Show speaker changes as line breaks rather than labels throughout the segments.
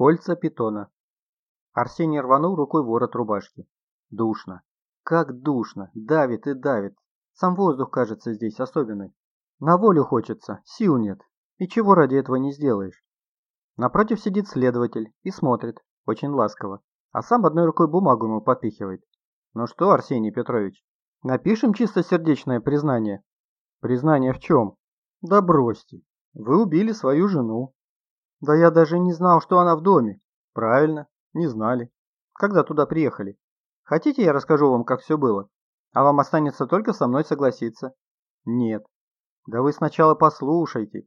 Кольца питона. Арсений рванул рукой ворот рубашки. Душно. Как душно. Давит и давит. Сам воздух кажется здесь особенный. На волю хочется, сил нет. И чего ради этого не сделаешь? Напротив сидит следователь и смотрит, очень ласково, а сам одной рукой бумагу ему подпихивает. Ну что, Арсений Петрович, напишем чистосердечное признание? Признание в чем? Да бросьте. Вы убили свою жену. Да я даже не знал, что она в доме. Правильно, не знали. Когда туда приехали? Хотите, я расскажу вам, как все было? А вам останется только со мной согласиться. Нет. Да вы сначала послушайте.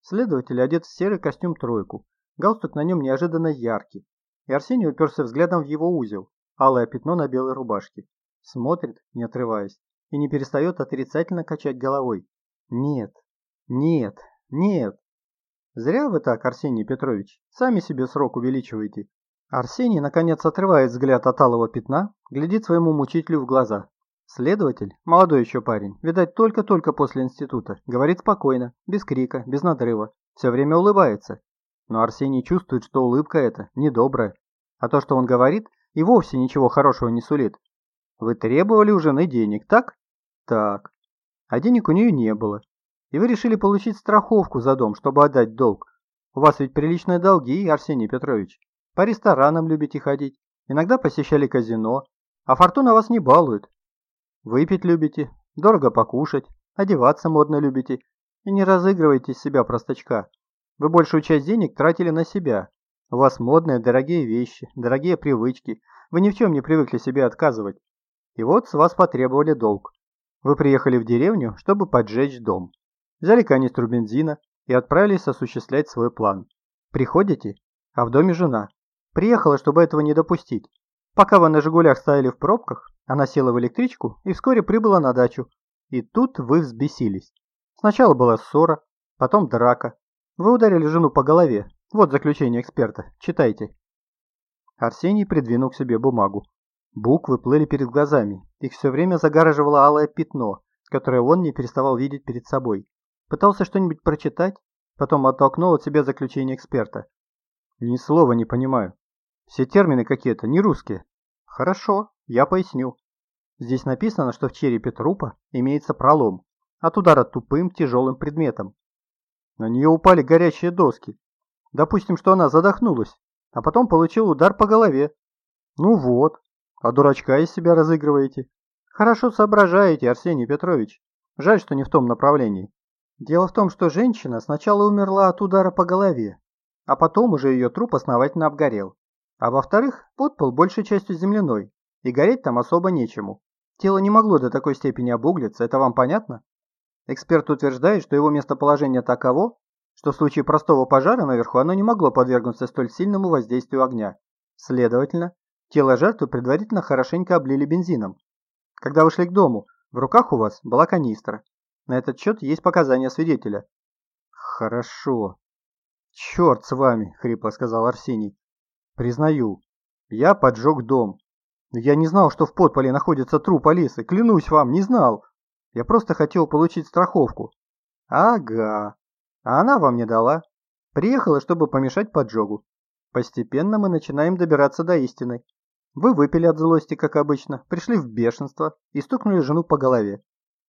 Следователь одет в серый костюм тройку. Галстук на нем неожиданно яркий. И Арсений уперся взглядом в его узел, алое пятно на белой рубашке. Смотрит, не отрываясь, и не перестает отрицательно качать головой. Нет, нет, нет. Зря вы так, Арсений Петрович, сами себе срок увеличиваете. Арсений, наконец, отрывает взгляд от алого пятна, глядит своему мучителю в глаза. Следователь, молодой еще парень, видать, только-только после института, говорит спокойно, без крика, без надрыва, все время улыбается. Но Арсений чувствует, что улыбка эта недобрая, а то, что он говорит, и вовсе ничего хорошего не сулит. Вы требовали у жены денег, так? Так. А денег у нее не было. И вы решили получить страховку за дом, чтобы отдать долг. У вас ведь приличные долги, Арсений Петрович. По ресторанам любите ходить, иногда посещали казино, а фортуна вас не балует, Выпить любите, дорого покушать, одеваться модно любите и не разыгрывайте из себя простачка. Вы большую часть денег тратили на себя. У вас модные, дорогие вещи, дорогие привычки. Вы ни в чем не привыкли себе отказывать. И вот с вас потребовали долг. Вы приехали в деревню, чтобы поджечь дом. Взяли канистру бензина и отправились осуществлять свой план. Приходите, а в доме жена. Приехала, чтобы этого не допустить. Пока вы на «Жигулях» стояли в пробках, она села в электричку и вскоре прибыла на дачу. И тут вы взбесились. Сначала была ссора, потом драка. Вы ударили жену по голове. Вот заключение эксперта. Читайте. Арсений придвинул к себе бумагу. Буквы плыли перед глазами. Их все время загораживало алое пятно, которое он не переставал видеть перед собой. Пытался что-нибудь прочитать, потом оттолкнул от себя заключение эксперта. Ни слова не понимаю. Все термины какие-то, не русские. Хорошо, я поясню. Здесь написано, что в черепе трупа имеется пролом от удара тупым тяжелым предметом. На нее упали горячие доски. Допустим, что она задохнулась, а потом получила удар по голове. Ну вот, а дурачка из себя разыгрываете. Хорошо соображаете, Арсений Петрович. Жаль, что не в том направлении. Дело в том, что женщина сначала умерла от удара по голове, а потом уже ее труп основательно обгорел. А во-вторых, подпол большей частью земляной, и гореть там особо нечему. Тело не могло до такой степени обуглиться, это вам понятно? Эксперт утверждает, что его местоположение таково, что в случае простого пожара наверху оно не могло подвергнуться столь сильному воздействию огня. Следовательно, тело жертвы предварительно хорошенько облили бензином. Когда вы шли к дому, в руках у вас была канистра. На этот счет есть показания свидетеля. Хорошо. Черт с вами, хрипло сказал Арсений. Признаю, я поджег дом, я не знал, что в подполе находится труп Алисы, клянусь вам, не знал. Я просто хотел получить страховку. Ага. А она вам не дала. Приехала, чтобы помешать поджогу. Постепенно мы начинаем добираться до истины. Вы выпили от злости, как обычно, пришли в бешенство и стукнули жену по голове.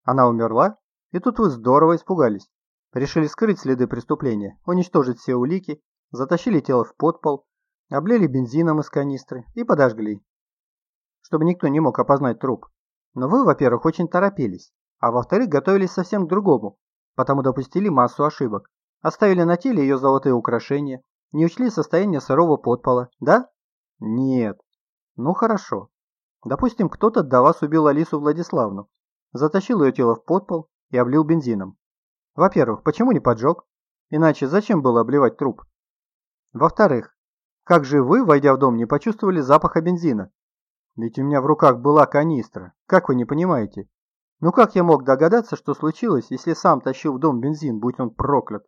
Она умерла, и тут вы здорово испугались. Решили скрыть следы преступления, уничтожить все улики, затащили тело в подпол, облили бензином из канистры и подожгли чтобы никто не мог опознать труп. Но вы, во-первых, очень торопились, а во-вторых, готовились совсем к другому, потому допустили массу ошибок. Оставили на теле ее золотые украшения, не учли состояние сырого подпола, да? Нет. Ну хорошо. Допустим, кто-то до вас убил Алису Владиславну, затащил ее тело в подпол и облил бензином. Во-первых, почему не поджег? Иначе зачем было обливать труп? Во-вторых, как же вы, войдя в дом, не почувствовали запаха бензина? Ведь у меня в руках была канистра. Как вы не понимаете? Ну как я мог догадаться, что случилось, если сам тащил в дом бензин, будь он проклят?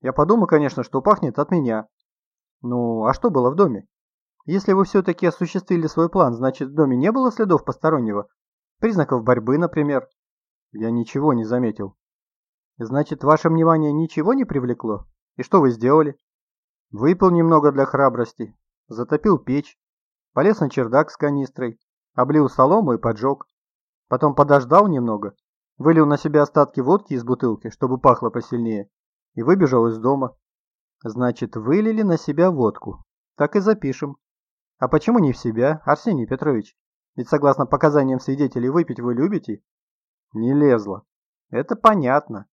Я подумал, конечно, что пахнет от меня. Ну, а что было в доме? Если вы все-таки осуществили свой план, значит в доме не было следов постороннего? Признаков борьбы, например? Я ничего не заметил. Значит, ваше внимание ничего не привлекло? И что вы сделали? Выпил немного для храбрости, затопил печь, полез на чердак с канистрой, облил солому и поджег. Потом подождал немного, вылил на себя остатки водки из бутылки, чтобы пахло посильнее, и выбежал из дома. Значит, вылили на себя водку. Так и запишем. А почему не в себя, Арсений Петрович? Ведь согласно показаниям свидетелей, выпить вы любите? Не лезло. Это понятно.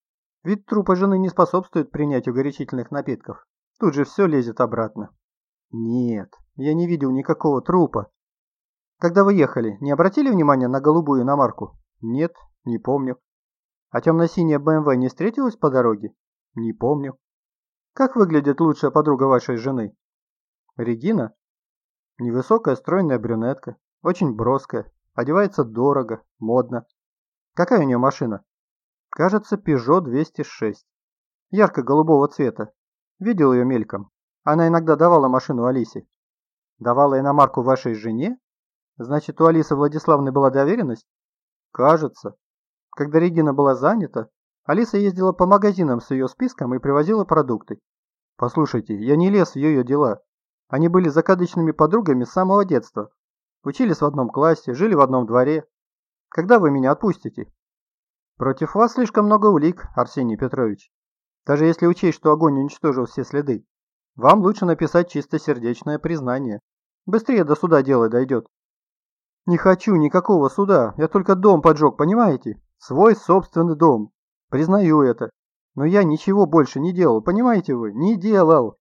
Ведь трупа жены не способствует принятию горячительных напитков. Тут же все лезет обратно. Нет, я не видел никакого трупа. Когда вы ехали, не обратили внимания на голубую иномарку? Нет, не помню. А темно-синяя БМВ не встретилась по дороге? Не помню. Как выглядит лучшая подруга вашей жены? Регина? Невысокая стройная брюнетка, очень броская, одевается дорого, модно. Какая у нее машина? Кажется, Peugeot 206. Ярко-голубого цвета. Видел ее мельком. Она иногда давала машину Алисе. Давала иномарку вашей жене? Значит, у Алисы Владиславны была доверенность? Кажется. Когда Регина была занята, Алиса ездила по магазинам с ее списком и привозила продукты. Послушайте, я не лез в ее дела. Они были закадычными подругами с самого детства. Учились в одном классе, жили в одном дворе. Когда вы меня отпустите? Против вас слишком много улик, Арсений Петрович. Даже если учесть, что огонь уничтожил все следы. Вам лучше написать чистосердечное признание. Быстрее до суда дело дойдет. Не хочу никакого суда, я только дом поджег, понимаете? Свой собственный дом. Признаю это. Но я ничего больше не делал, понимаете вы? Не делал.